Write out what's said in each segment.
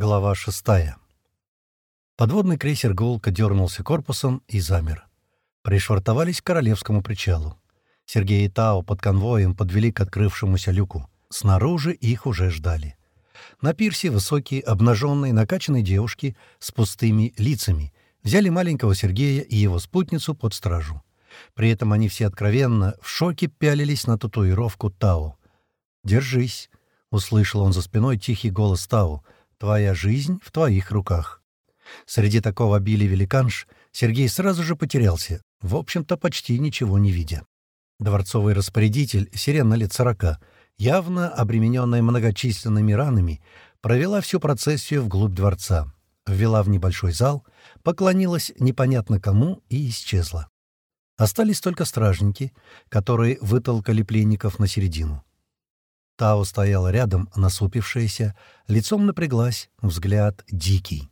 Глава шестая. Подводный крейсер «Голка» дернулся корпусом и замер. Пришвартовались к Королевскому причалу. Сергей и Тао под конвоем подвели к открывшемуся люку. Снаружи их уже ждали. На пирсе высокие, обнаженные, накачанные девушки с пустыми лицами взяли маленького Сергея и его спутницу под стражу. При этом они все откровенно в шоке пялились на татуировку Тао. «Держись», — услышал он за спиной тихий голос Тао, — Твоя жизнь в твоих руках». Среди такого обилия великанш Сергей сразу же потерялся, в общем-то почти ничего не видя. Дворцовый распорядитель, сирена лет сорока, явно обремененная многочисленными ранами, провела всю процессию вглубь дворца, ввела в небольшой зал, поклонилась непонятно кому и исчезла. Остались только стражники, которые вытолкали пленников на середину. Тао стояла рядом, насупившаяся, лицом напряглась, взгляд дикий.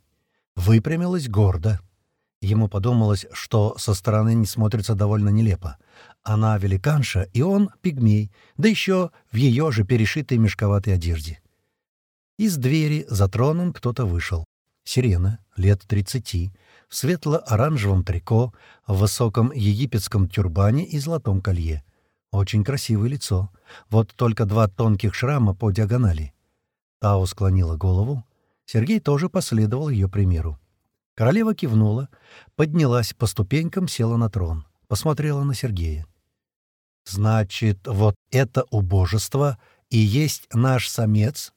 Выпрямилась гордо. Ему подумалось, что со стороны не смотрится довольно нелепо. Она великанша, и он пигмей, да еще в ее же перешитой мешковатой одежде. Из двери за троном кто-то вышел. Сирена, лет тридцати, в светло-оранжевом трико, в высоком египетском тюрбане и золотом колье. Очень красивое лицо. Вот только два тонких шрама по диагонали. Тао склонила голову. Сергей тоже последовал ее примеру. Королева кивнула, поднялась по ступенькам, села на трон. Посмотрела на Сергея. «Значит, вот это убожество и есть наш самец?»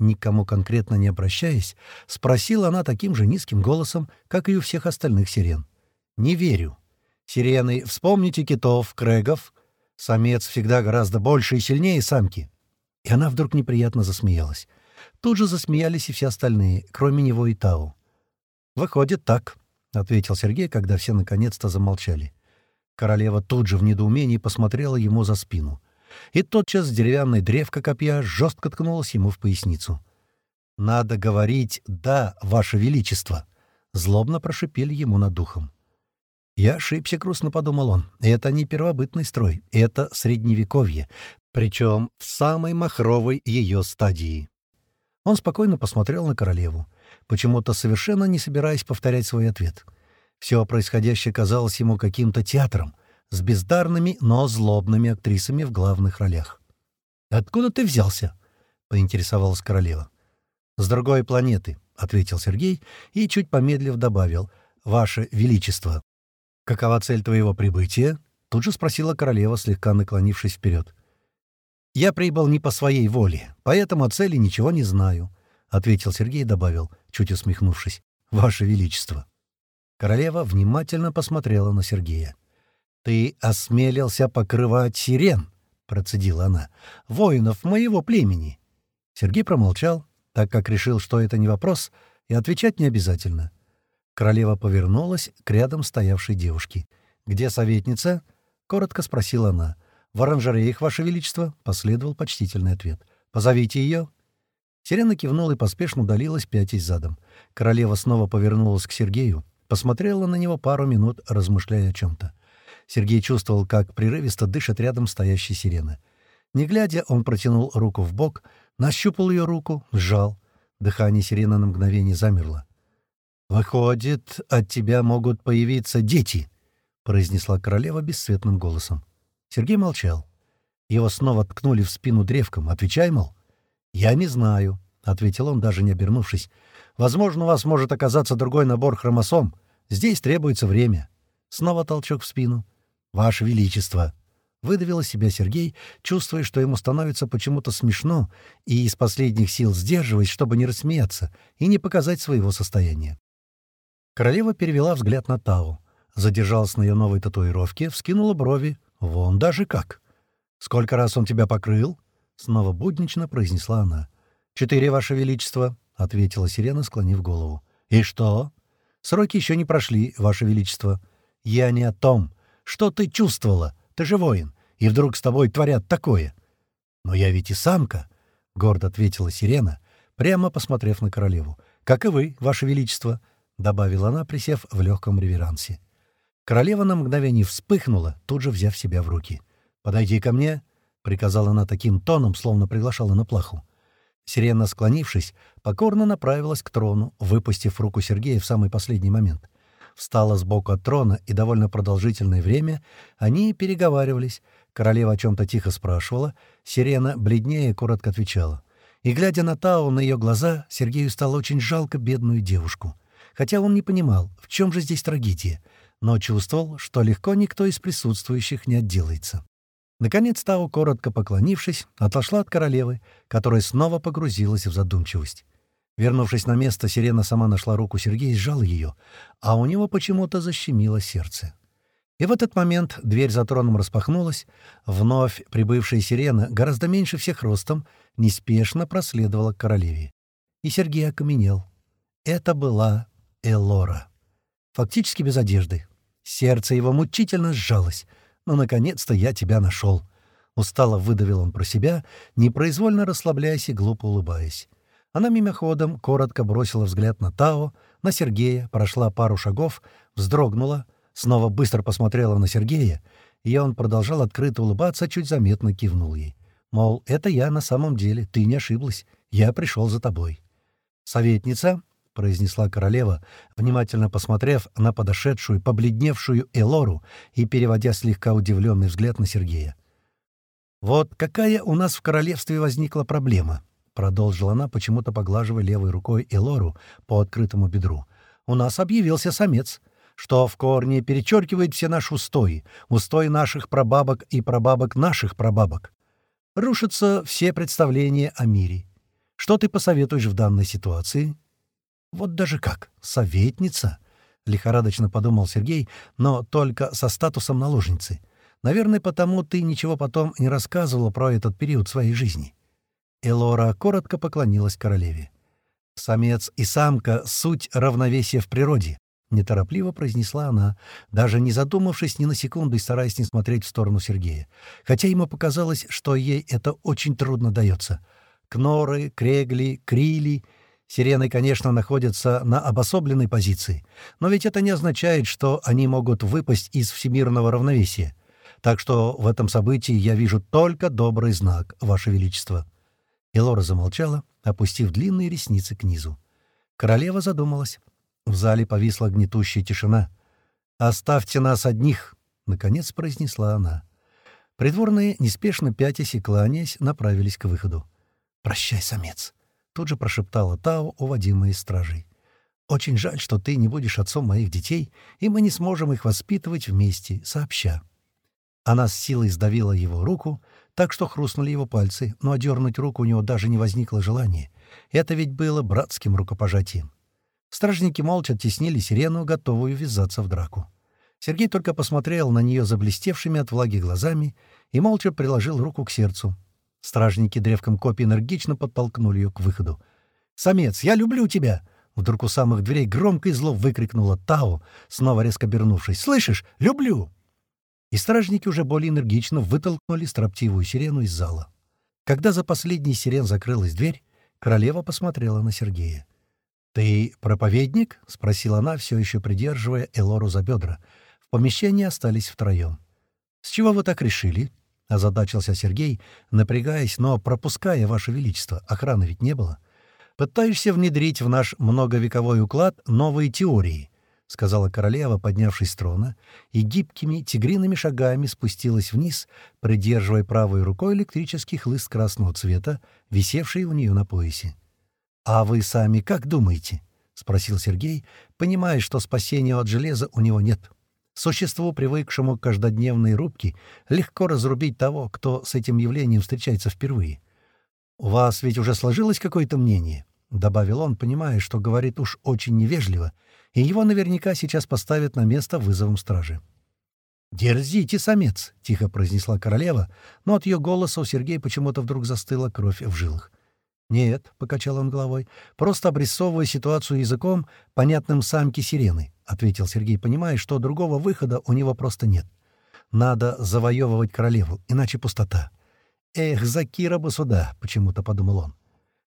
Никому конкретно не обращаясь, спросила она таким же низким голосом, как и у всех остальных сирен. «Не верю. Сирены, вспомните китов, крэгов, Самец всегда гораздо больше и сильнее самки. И она вдруг неприятно засмеялась. Тут же засмеялись и все остальные, кроме него и Тау. «Выходит так», — ответил Сергей, когда все наконец-то замолчали. Королева тут же в недоумении посмотрела ему за спину. И тотчас деревянная древка копья жестко ткнулась ему в поясницу. «Надо говорить «да, Ваше Величество», — злобно прошипели ему над духом. Я ошибся, грустно подумал он. Это не первобытный строй, это средневековье, причем в самой махровой ее стадии. Он спокойно посмотрел на королеву, почему-то совершенно не собираясь повторять свой ответ. Все происходящее казалось ему каким-то театром, с бездарными, но злобными актрисами в главных ролях. «Откуда ты взялся?» — поинтересовалась королева. «С другой планеты», — ответил Сергей и, чуть помедлив, добавил, «Ваше Величество, «Какова цель твоего прибытия?» — тут же спросила королева, слегка наклонившись вперед. «Я прибыл не по своей воле, поэтому о цели ничего не знаю», — ответил Сергей и добавил, чуть усмехнувшись. «Ваше Величество». Королева внимательно посмотрела на Сергея. «Ты осмелился покрывать сирен», — процедила она, — «воинов моего племени». Сергей промолчал, так как решил, что это не вопрос, и отвечать не обязательно. Королева повернулась к рядом стоявшей девушке. «Где советница?» — коротко спросила она. «В оранжереях, Ваше Величество», — последовал почтительный ответ. «Позовите ее». Сирена кивнула и поспешно удалилась, пятясь задом. Королева снова повернулась к Сергею, посмотрела на него пару минут, размышляя о чем-то. Сергей чувствовал, как прерывисто дышит рядом стоящая сирена. Не глядя, он протянул руку в бок, нащупал ее руку, сжал. Дыхание сирены на мгновение замерло. «Выходит, от тебя могут появиться дети», — произнесла королева бесцветным голосом. Сергей молчал. Его снова ткнули в спину древком. «Отвечай, мол». «Я не знаю», — ответил он, даже не обернувшись. «Возможно, у вас может оказаться другой набор хромосом. Здесь требуется время». Снова толчок в спину. «Ваше Величество!» Выдавил из себя Сергей, чувствуя, что ему становится почему-то смешно, и из последних сил сдерживаясь, чтобы не рассмеяться и не показать своего состояния. Королева перевела взгляд на Тау, задержалась на ее новой татуировке, вскинула брови. «Вон даже как!» «Сколько раз он тебя покрыл?» Снова буднично произнесла она. «Четыре, Ваше Величество», — ответила сирена, склонив голову. «И что?» «Сроки еще не прошли, Ваше Величество». «Я не о том. Что ты чувствовала? Ты же воин, и вдруг с тобой творят такое». «Но я ведь и самка», — гордо ответила сирена, прямо посмотрев на королеву. «Как и вы, Ваше Величество», — добавила она, присев в легком реверансе. Королева на мгновение вспыхнула, тут же взяв себя в руки. «Подойди ко мне», — приказала она таким тоном, словно приглашала на плаху. Сирена, склонившись, покорно направилась к трону, выпустив руку Сергея в самый последний момент. Встала сбоку от трона, и довольно продолжительное время они переговаривались. Королева о чем-то тихо спрашивала, Сирена, бледнее, коротко отвечала. И, глядя на Тау, на ее глаза, Сергею стало очень жалко бедную девушку. Хотя он не понимал, в чем же здесь трагедия, но чувствовал, что легко никто из присутствующих не отделается. Наконец Тау, коротко поклонившись, отошла от королевы, которая снова погрузилась в задумчивость. Вернувшись на место, Сирена сама нашла руку Сергея и сжала ее, а у него почему-то защемило сердце. И в этот момент дверь за троном распахнулась, вновь прибывшая Сирена, гораздо меньше всех ростом, неспешно проследовала к королеве. И Сергей окаменел. Это была Элора. Фактически без одежды. Сердце его мучительно сжалось — «Ну, наконец-то я тебя нашел!» Устало выдавил он про себя, непроизвольно расслабляясь и глупо улыбаясь. Она мимоходом коротко бросила взгляд на Тао, на Сергея, прошла пару шагов, вздрогнула, снова быстро посмотрела на Сергея, и он продолжал открыто улыбаться, чуть заметно кивнул ей. Мол, это я на самом деле, ты не ошиблась, я пришел за тобой. Советница, произнесла королева, внимательно посмотрев на подошедшую, побледневшую Элору и переводя слегка удивленный взгляд на Сергея. «Вот какая у нас в королевстве возникла проблема», — продолжила она, почему-то поглаживая левой рукой Элору по открытому бедру. «У нас объявился самец» что в корне перечеркивает все наши устои, устои наших прабабок и прабабок наших прабабок. Рушатся все представления о мире. Что ты посоветуешь в данной ситуации?» Вот даже как, советница? Лихорадочно подумал Сергей, но только со статусом наложницы. Наверное, потому ты ничего потом не рассказывала про этот период своей жизни. Элора коротко поклонилась королеве. «Самец и самка — суть равновесия в природе», — неторопливо произнесла она, даже не задумавшись ни на секунду и стараясь не смотреть в сторону Сергея. Хотя ему показалось, что ей это очень трудно дается. Кноры, крегли, крили Сирены, конечно, находятся на обособленной позиции, но ведь это не означает, что они могут выпасть из всемирного равновесия. Так что в этом событии я вижу только добрый знак, Ваше Величество». Элора замолчала, опустив длинные ресницы к низу. Королева задумалась. В зале повисла гнетущая тишина. «Оставьте нас одних!» — наконец произнесла она. Придворные, неспешно пятясь и кланяясь, направились к выходу. «Прощай, самец!» Тут же прошептала Тао, уводимая из стражей. «Очень жаль, что ты не будешь отцом моих детей, и мы не сможем их воспитывать вместе, сообща». Она с силой сдавила его руку, так что хрустнули его пальцы, но одернуть руку у него даже не возникло желания. Это ведь было братским рукопожатием. Стражники молча оттеснили сирену, готовую ввязаться в драку. Сергей только посмотрел на нее заблестевшими от влаги глазами и молча приложил руку к сердцу, Стражники древком копий энергично подтолкнули ее к выходу. «Самец, я люблю тебя!» Вдруг у самых дверей громко и зло выкрикнула Тао, снова резко обернувшись. «Слышишь? Люблю!» И стражники уже более энергично вытолкнули строптивую сирену из зала. Когда за последней сирен закрылась дверь, королева посмотрела на Сергея. «Ты проповедник?» — спросила она, все еще придерживая Элору за бедра. В помещении остались втроем. «С чего вы так решили?» — озадачился Сергей, напрягаясь, но пропуская, Ваше Величество, охраны ведь не было. «Пытаешься внедрить в наш многовековой уклад новые теории», — сказала королева, поднявшись с трона, и гибкими тигриными шагами спустилась вниз, придерживая правой рукой электрический хлыст красного цвета, висевший у нее на поясе. «А вы сами как думаете?» — спросил Сергей, понимая, что спасения от железа у него нет. — Существу, привыкшему к каждодневной рубке, легко разрубить того, кто с этим явлением встречается впервые. «У вас ведь уже сложилось какое-то мнение?» — добавил он, понимая, что говорит уж очень невежливо, и его наверняка сейчас поставят на место вызовом стражи. «Дерзите, самец!» — тихо произнесла королева, но от ее голоса у Сергея почему-то вдруг застыла кровь в жилах. «Нет», — покачал он головой, — «просто обрисовывая ситуацию языком, понятным самке сирены», — ответил Сергей, понимая, что другого выхода у него просто нет. «Надо завоевывать королеву, иначе пустота». «Эх, Закира бы сюда», — почему-то подумал он.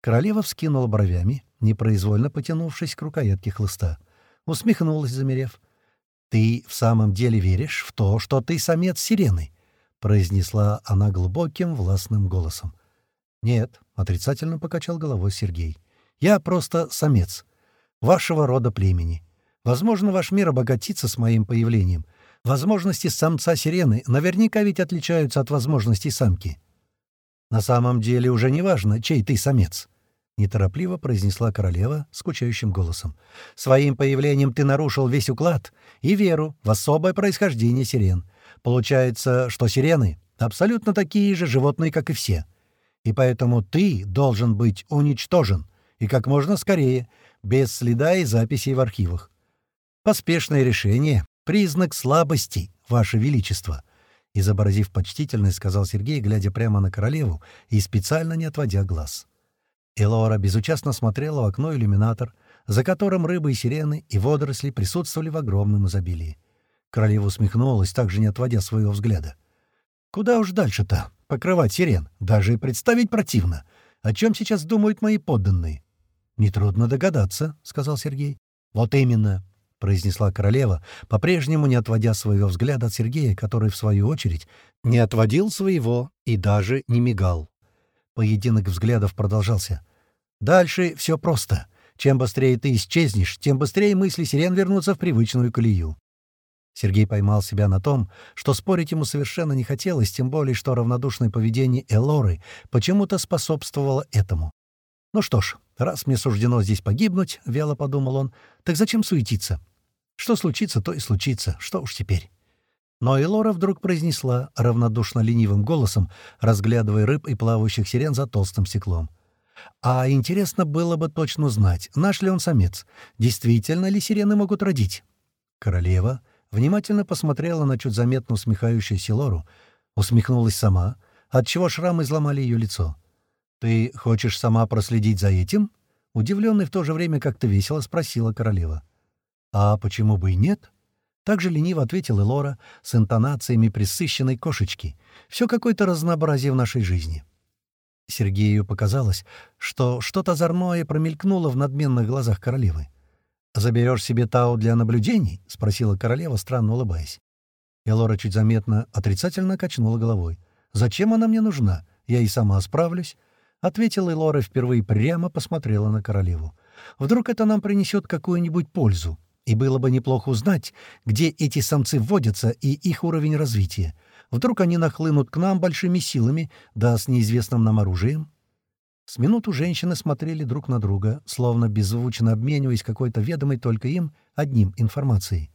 Королева вскинула бровями, непроизвольно потянувшись к рукоятке хлыста. Усмехнулась, замерев. «Ты в самом деле веришь в то, что ты самец сирены?» — произнесла она глубоким властным голосом. «Нет», отрицательно покачал головой Сергей. «Я просто самец. Вашего рода племени. Возможно, ваш мир обогатится с моим появлением. Возможности самца сирены наверняка ведь отличаются от возможностей самки. На самом деле уже не важно, чей ты самец. Неторопливо произнесла королева скучающим голосом. «Своим появлением ты нарушил весь уклад и веру в особое происхождение сирен. Получается, что сирены — абсолютно такие же животные, как и все. И поэтому ты должен быть уничтожен, и как можно скорее, без следа и записей в архивах. Поспешное решение — признак слабости, Ваше Величество», — изобразив почтительность, сказал Сергей, глядя прямо на королеву и специально не отводя глаз. Элора безучастно смотрела в окно иллюминатор, за которым рыбы и сирены и водоросли присутствовали в огромном изобилии. Королева усмехнулась, также не отводя своего взгляда. «Куда уж дальше-то? Покрывать сирен? Даже и представить противно. О чем сейчас думают мои подданные?» «Нетрудно догадаться», — сказал Сергей. «Вот именно», — произнесла королева, по-прежнему не отводя своего взгляда от Сергея, который, в свою очередь, не отводил своего и даже не мигал. Поединок взглядов продолжался. Дальше все просто. Чем быстрее ты исчезнешь, тем быстрее мысли сирен вернутся в привычную колею. Сергей поймал себя на том, что спорить ему совершенно не хотелось, тем более, что равнодушное поведение Элоры почему-то способствовало этому. «Ну что ж, раз мне суждено здесь погибнуть, — вяло подумал он, — так зачем суетиться? Что случится, то и случится, что уж теперь». Но Элора вдруг произнесла равнодушно ленивым голосом, разглядывая рыб и плавающих сирен за толстым стеклом. А интересно было бы точно узнать, наш ли он самец, действительно ли сирены могут родить. Королева внимательно посмотрела на чуть заметно усмехающуюся Лору, усмехнулась сама, отчего шрамы изломали ее лицо. «Ты хочешь сама проследить за этим?» Удивленный в то же время как-то весело спросила королева. «А почему бы и нет?» Так же лениво ответила Лора с интонациями присыщенной кошечки. «Все какое-то разнообразие в нашей жизни. Сергею показалось, что что-то озорное промелькнуло в надменных глазах королевы. «Заберешь себе Тау для наблюдений?» — спросила королева, странно улыбаясь. Элора чуть заметно отрицательно качнула головой. «Зачем она мне нужна? Я и сама справлюсь», — ответила Элора впервые прямо посмотрела на королеву. «Вдруг это нам принесет какую-нибудь пользу? И было бы неплохо узнать, где эти самцы вводятся и их уровень развития. Вдруг они нахлынут к нам большими силами, да с неизвестным нам оружием? С минуту женщины смотрели друг на друга, словно беззвучно обмениваясь какой-то ведомой только им одним информацией.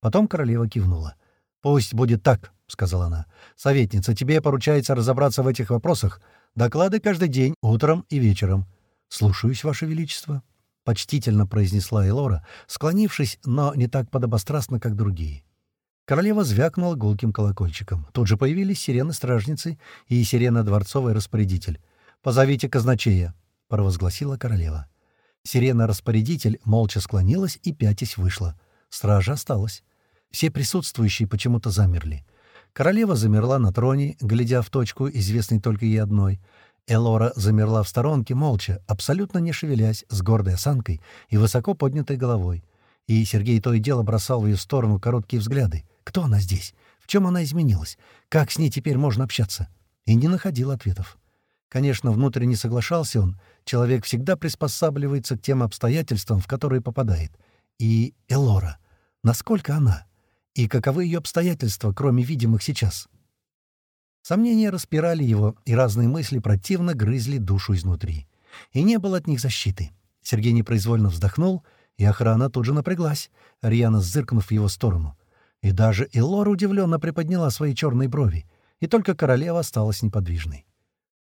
Потом королева кивнула. «Пусть будет так», — сказала она. «Советница, тебе поручается разобраться в этих вопросах. Доклады каждый день, утром и вечером». «Слушаюсь, Ваше Величество», — почтительно произнесла Элора, склонившись, но не так подобострастно, как другие. Королева звякнула гулким колокольчиком. Тут же появились сирены-стражницы и сирена-дворцовый распорядитель. «Позовите казначея», — провозгласила королева. Сирена-распорядитель молча склонилась и пятясь вышла. Стража осталась. Все присутствующие почему-то замерли. Королева замерла на троне, глядя в точку, известной только ей одной. Элора замерла в сторонке, молча, абсолютно не шевелясь, с гордой осанкой и высоко поднятой головой. И Сергей то и дело бросал в ее сторону короткие взгляды. Кто она здесь? В чем она изменилась? Как с ней теперь можно общаться? И не находил ответов. Конечно, внутренне соглашался он. Человек всегда приспосабливается к тем обстоятельствам, в которые попадает. И Элора. Насколько она? И каковы ее обстоятельства, кроме видимых сейчас? Сомнения распирали его, и разные мысли противно грызли душу изнутри. И не было от них защиты. Сергей непроизвольно вздохнул, и охрана тут же напряглась, рьяно зыркнув в его сторону. И даже Элора удивленно приподняла свои черные брови, и только королева осталась неподвижной.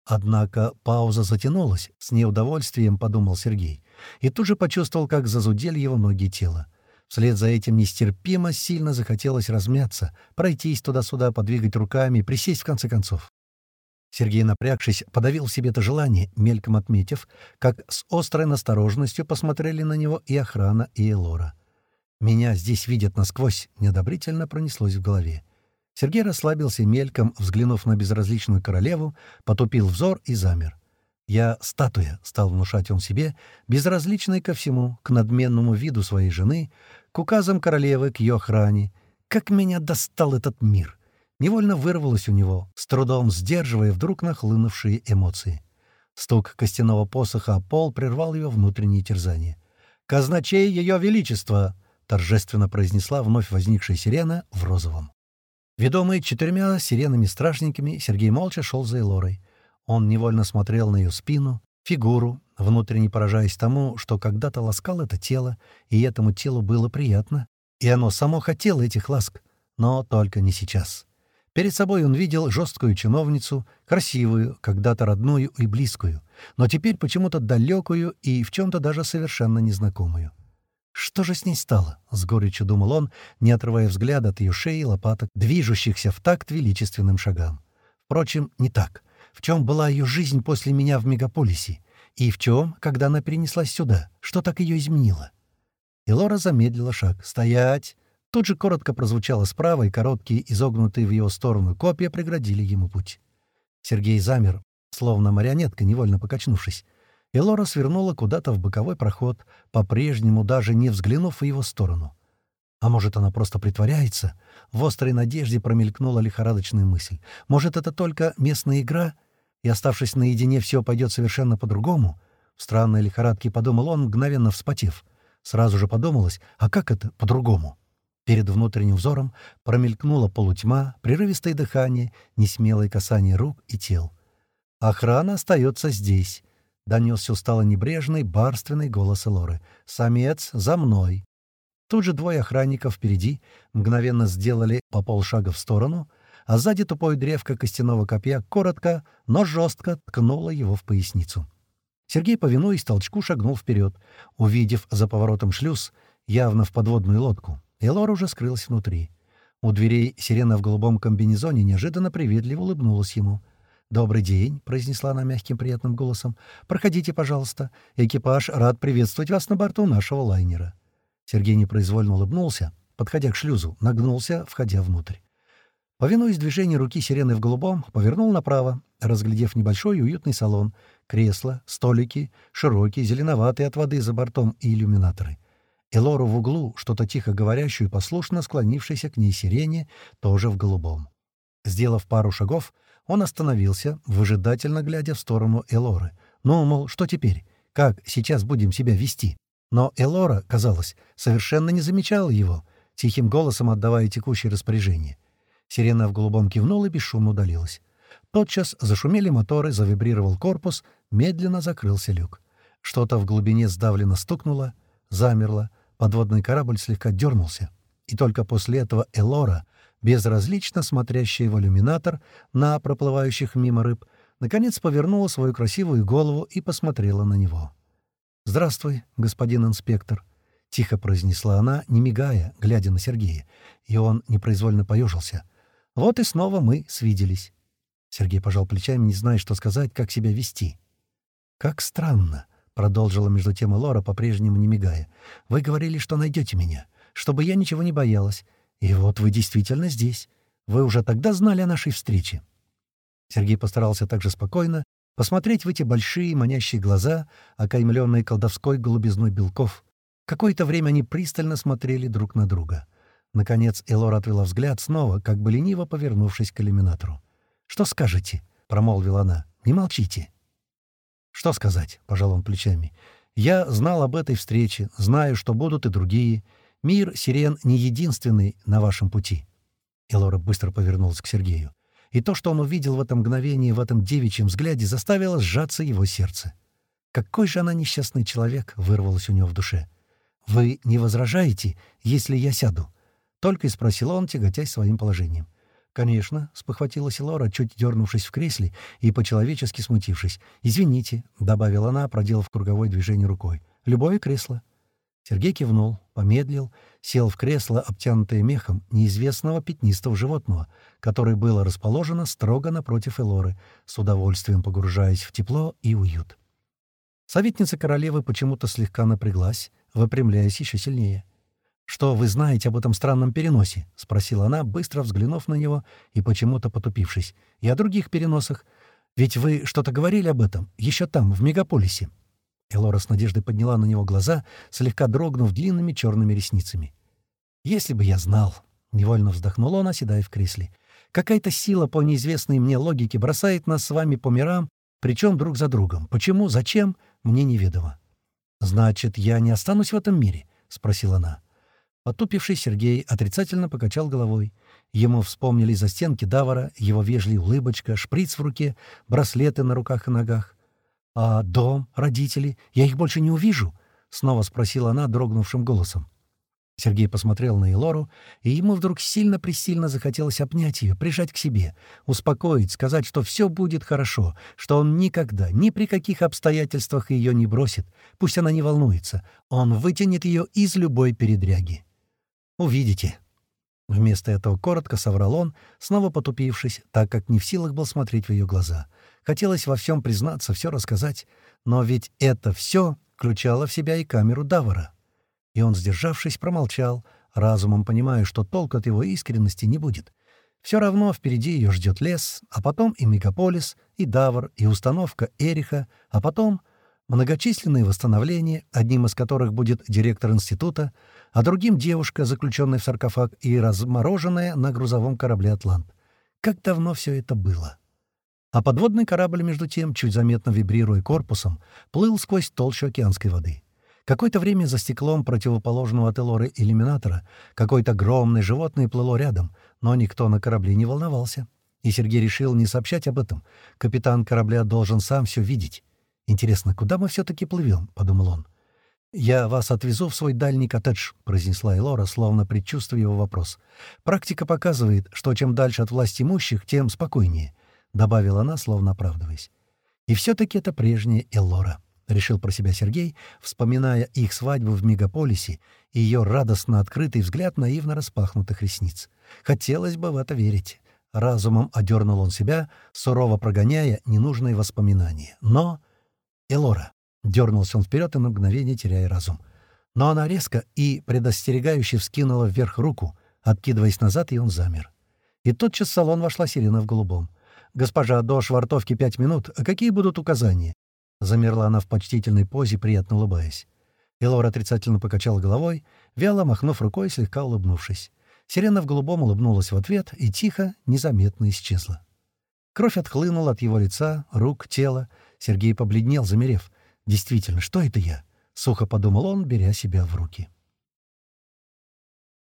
Однако пауза затянулась, с неудовольствием подумал Сергей, и тут же почувствовал, как зазудели его ноги и тело. Вслед за этим нестерпимо сильно захотелось размяться, пройтись туда-сюда, подвигать руками, присесть в конце концов. Сергей, напрягшись, подавил в себе это желание, мельком отметив, как с острой настороженностью посмотрели на него и охрана, и Элора. «Меня здесь видят насквозь», — неодобрительно пронеслось в голове. Сергей расслабился мельком, взглянув на безразличную королеву, потупил взор и замер. «Я статуя», — стал внушать он себе, безразличный ко всему, к надменному виду своей жены, к указам королевы, к ее охране. «Как меня достал этот мир!» Невольно вырвалось у него, с трудом сдерживая вдруг нахлынувшие эмоции. Стук костяного посоха о пол прервал ее внутреннее терзание. «Казначей Ее Величества!» — торжественно произнесла вновь возникшая сирена в розовом. Ведомый четырьмя сиренами-стражниками, Сергей молча шел за Элорой. Он невольно смотрел на ее спину, фигуру, внутренне поражаясь тому, что когда-то ласкал это тело, и этому телу было приятно, и оно само хотело этих ласк, но только не сейчас. Перед собой он видел жесткую чиновницу, красивую, когда-то родную и близкую, но теперь почему-то далекую и в чем-то даже совершенно незнакомую. Что же с ней стало? — с горечью думал он, не отрывая взгляда от ее шеи и лопаток, движущихся в такт величественным шагам. Впрочем, не так. В чем была ее жизнь после меня в мегаполисе? И в чем, когда она перенеслась сюда? Что так ее изменило? И замедлила шаг. «Стоять!» Тут же коротко прозвучало справа, и короткие, изогнутые в его сторону копья преградили ему путь. Сергей замер, словно марионетка, невольно покачнувшись. И Лора свернула куда-то в боковой проход, по-прежнему даже не взглянув в его сторону. А может, она просто притворяется? В острой надежде промелькнула лихорадочная мысль. Может, это только местная игра, и, оставшись наедине, все пойдет совершенно по-другому? В странной лихорадке подумал он, мгновенно вспотев. Сразу же подумалось, а как это по-другому? Перед внутренним взором промелькнула полутьма, прерывистое дыхание, несмелое касание рук и тел. «Охрана остается здесь», — донесся устало небрежный, барственный голос Элоры. «Самец, за мной!» Тут же двое охранников впереди мгновенно сделали по полшага в сторону, а сзади тупое древко костяного копья коротко, но жестко ткнуло его в поясницу. Сергей, повинуясь толчку, шагнул вперед, увидев за поворотом шлюз, явно в подводную лодку. Элора уже скрылась внутри. У дверей сирена в голубом комбинезоне неожиданно приветливо улыбнулась ему. «Добрый день», — произнесла она мягким приятным голосом. «Проходите, пожалуйста. Экипаж рад приветствовать вас на борту нашего лайнера». Сергей непроизвольно улыбнулся, подходя к шлюзу, нагнулся, входя внутрь. Повинуясь движению руки сирены в голубом, повернул направо, разглядев небольшой уютный салон, кресла, столики, широкие, зеленоватые от воды за бортом и иллюминаторы. Элору в углу, что-то тихо говорящую, послушно склонившейся к ней сирене, тоже в голубом. Сделав пару шагов, он остановился, выжидательно глядя в сторону Элоры. «Ну, мол, что теперь? Как сейчас будем себя вести?» Но Элора, казалось, совершенно не замечала его, тихим голосом отдавая текущее распоряжение. Сирена в голубом кивнула и бесшумно удалилась. Тотчас зашумели моторы, завибрировал корпус, медленно закрылся люк. Что-то в глубине сдавленно стукнуло, замерло, Подводный корабль слегка дернулся, и только после этого Элора, безразлично смотрящая в иллюминатор на проплывающих мимо рыб, наконец повернула свою красивую голову и посмотрела на него. «Здравствуй, господин инспектор», — тихо произнесла она, не мигая, глядя на Сергея, и он непроизвольно поежился. «Вот и снова мы свиделись». Сергей пожал плечами, не зная, что сказать, как себя вести. «Как странно. — продолжила между тем и Лора, по-прежнему не мигая. «Вы говорили, что найдете меня, чтобы я ничего не боялась. И вот вы действительно здесь. Вы уже тогда знали о нашей встрече». Сергей постарался также спокойно посмотреть в эти большие манящие глаза, окаймленные колдовской голубизной белков. Какое-то время они пристально смотрели друг на друга. Наконец Элора отвела взгляд снова, как бы лениво повернувшись к иллюминатору. «Что скажете?» — промолвила она. «Не молчите». «Что сказать?» — пожал он плечами. «Я знал об этой встрече, знаю, что будут и другие. Мир, Сирен, не единственный на вашем пути». Элора быстро повернулась к Сергею. И то, что он увидел в это мгновение, в этом девичьем взгляде, заставило сжаться его сердце. «Какой же она несчастный человек!» — вырвалось у него в душе. «Вы не возражаете, если я сяду?» — только и спросил он, тяготясь своим положением. «Конечно», — спохватилась Лора, чуть дернувшись в кресле и по-человечески смутившись. «Извините», — добавила она, проделав круговое движение рукой. «Любое кресло». Сергей кивнул, помедлил, сел в кресло, обтянутое мехом неизвестного пятнистого животного, которое было расположено строго напротив Элоры, с удовольствием погружаясь в тепло и уют. Советница королевы почему-то слегка напряглась, выпрямляясь еще сильнее. «Что вы знаете об этом странном переносе?» — спросила она, быстро взглянув на него и почему-то потупившись. «И о других переносах. Ведь вы что-то говорили об этом, еще там, в мегаполисе». Элора с надеждой подняла на него глаза, слегка дрогнув длинными черными ресницами. «Если бы я знал!» — невольно вздохнул он, оседая в кресле. «Какая-то сила по неизвестной мне логике бросает нас с вами по мирам, причем друг за другом. Почему, зачем, мне неведомо. «Значит, я не останусь в этом мире?» — спросила она. Потупивший Сергей отрицательно покачал головой. Ему вспомнили за стенки Давара, его вежливая улыбочка, шприц в руке, браслеты на руках и ногах. «А дом, родители? Я их больше не увижу?» — снова спросила она дрогнувшим голосом. Сергей посмотрел на Элору, и ему вдруг сильно-пресильно захотелось обнять ее, прижать к себе, успокоить, сказать, что все будет хорошо, что он никогда, ни при каких обстоятельствах ее не бросит, пусть она не волнуется, он вытянет ее из любой передряги. «Увидите». Вместо этого коротко соврал он, снова потупившись, так как не в силах был смотреть в ее глаза. Хотелось во всем признаться, все рассказать, но ведь это все включало в себя и камеру Давара. И он, сдержавшись, промолчал, разумом понимая, что толк от его искренности не будет. Все равно впереди ее ждет лес, а потом и мегаполис, и Давр, и установка Эриха, а потом многочисленные восстановления, одним из которых будет директор института, а другим девушка, заключенная в саркофаг и размороженная на грузовом корабле «Атлант». Как давно все это было? А подводный корабль, между тем, чуть заметно вибрируя корпусом, плыл сквозь толщу океанской воды. Какое-то время за стеклом противоположного от Элоры иллюминатора какое-то огромное животное плыло рядом, но никто на корабле не волновался. И Сергей решил не сообщать об этом. Капитан корабля должен сам все видеть. «Интересно, куда мы все-таки плывем?» — подумал он. «Я вас отвезу в свой дальний коттедж», — произнесла Элора, словно предчувствуя его вопрос. «Практика показывает, что чем дальше от власти имущих, тем спокойнее», — добавила она, словно оправдываясь. «И все-таки это прежняя Элора». — решил про себя Сергей, вспоминая их свадьбу в мегаполисе и ее радостно открытый взгляд наивно распахнутых ресниц. Хотелось бы в это верить. Разумом одернул он себя, сурово прогоняя ненужные воспоминания. Но... Элора. Дернулся он вперед и на мгновение теряя разум. Но она резко и предостерегающе вскинула вверх руку, откидываясь назад, и он замер. И тотчас в салон вошла сирена в голубом. «Госпожа, до швартовки пять минут. А какие будут указания?» Замерла она в почтительной позе, приятно улыбаясь. Элора отрицательно покачала головой, вяло махнув рукой, слегка улыбнувшись. Сирена в голубом улыбнулась в ответ и тихо, незаметно исчезла. Кровь отхлынула от его лица, рук, тела. Сергей побледнел, замерев. «Действительно, что это я?» — сухо подумал он, беря себя в руки.